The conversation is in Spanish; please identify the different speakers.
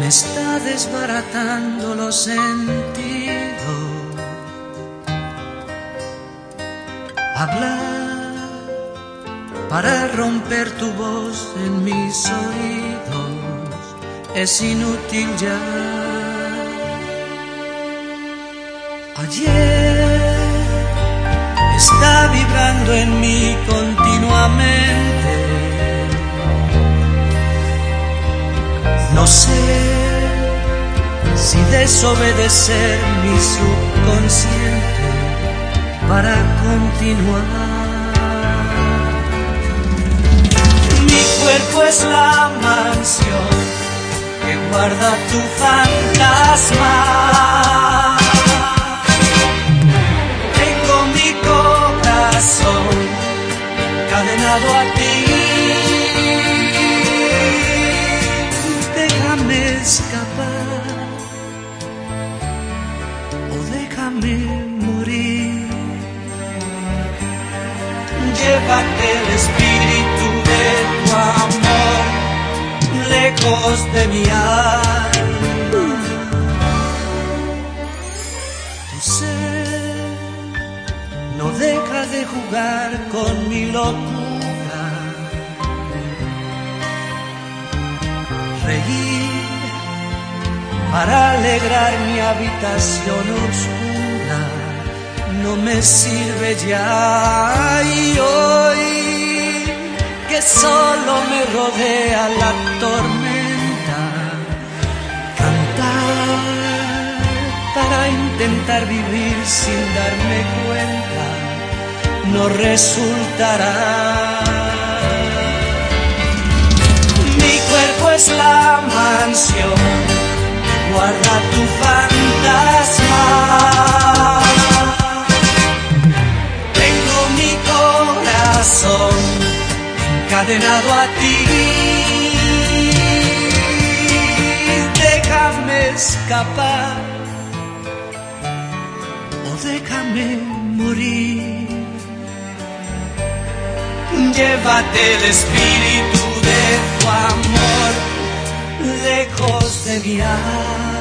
Speaker 1: me está desbaratando los sentidos. Hablar para romper tu voz en mis oídos es inútil ya. Ayer está vibrando en mí continuamente. Si desobedecer mi subconsciente para continuar. Mi cuerpo es la mansión que guarda tu fantasma. Tengo mi corazón cadenado a ti. Déjame escapar déjame morir. Llévate el espíritu de tu amor lejos de mi alma. Tu ser no deja de jugar con mi locura. Reír para alegrar mi habitación oscura no me sirve ya. Y hoy que solo me rodea la tormenta cantar para intentar vivir sin darme cuenta no resultará encadenado a ti. Déjame escapar o déjame morir. Llévate el espíritu de tu amor lejos de alma.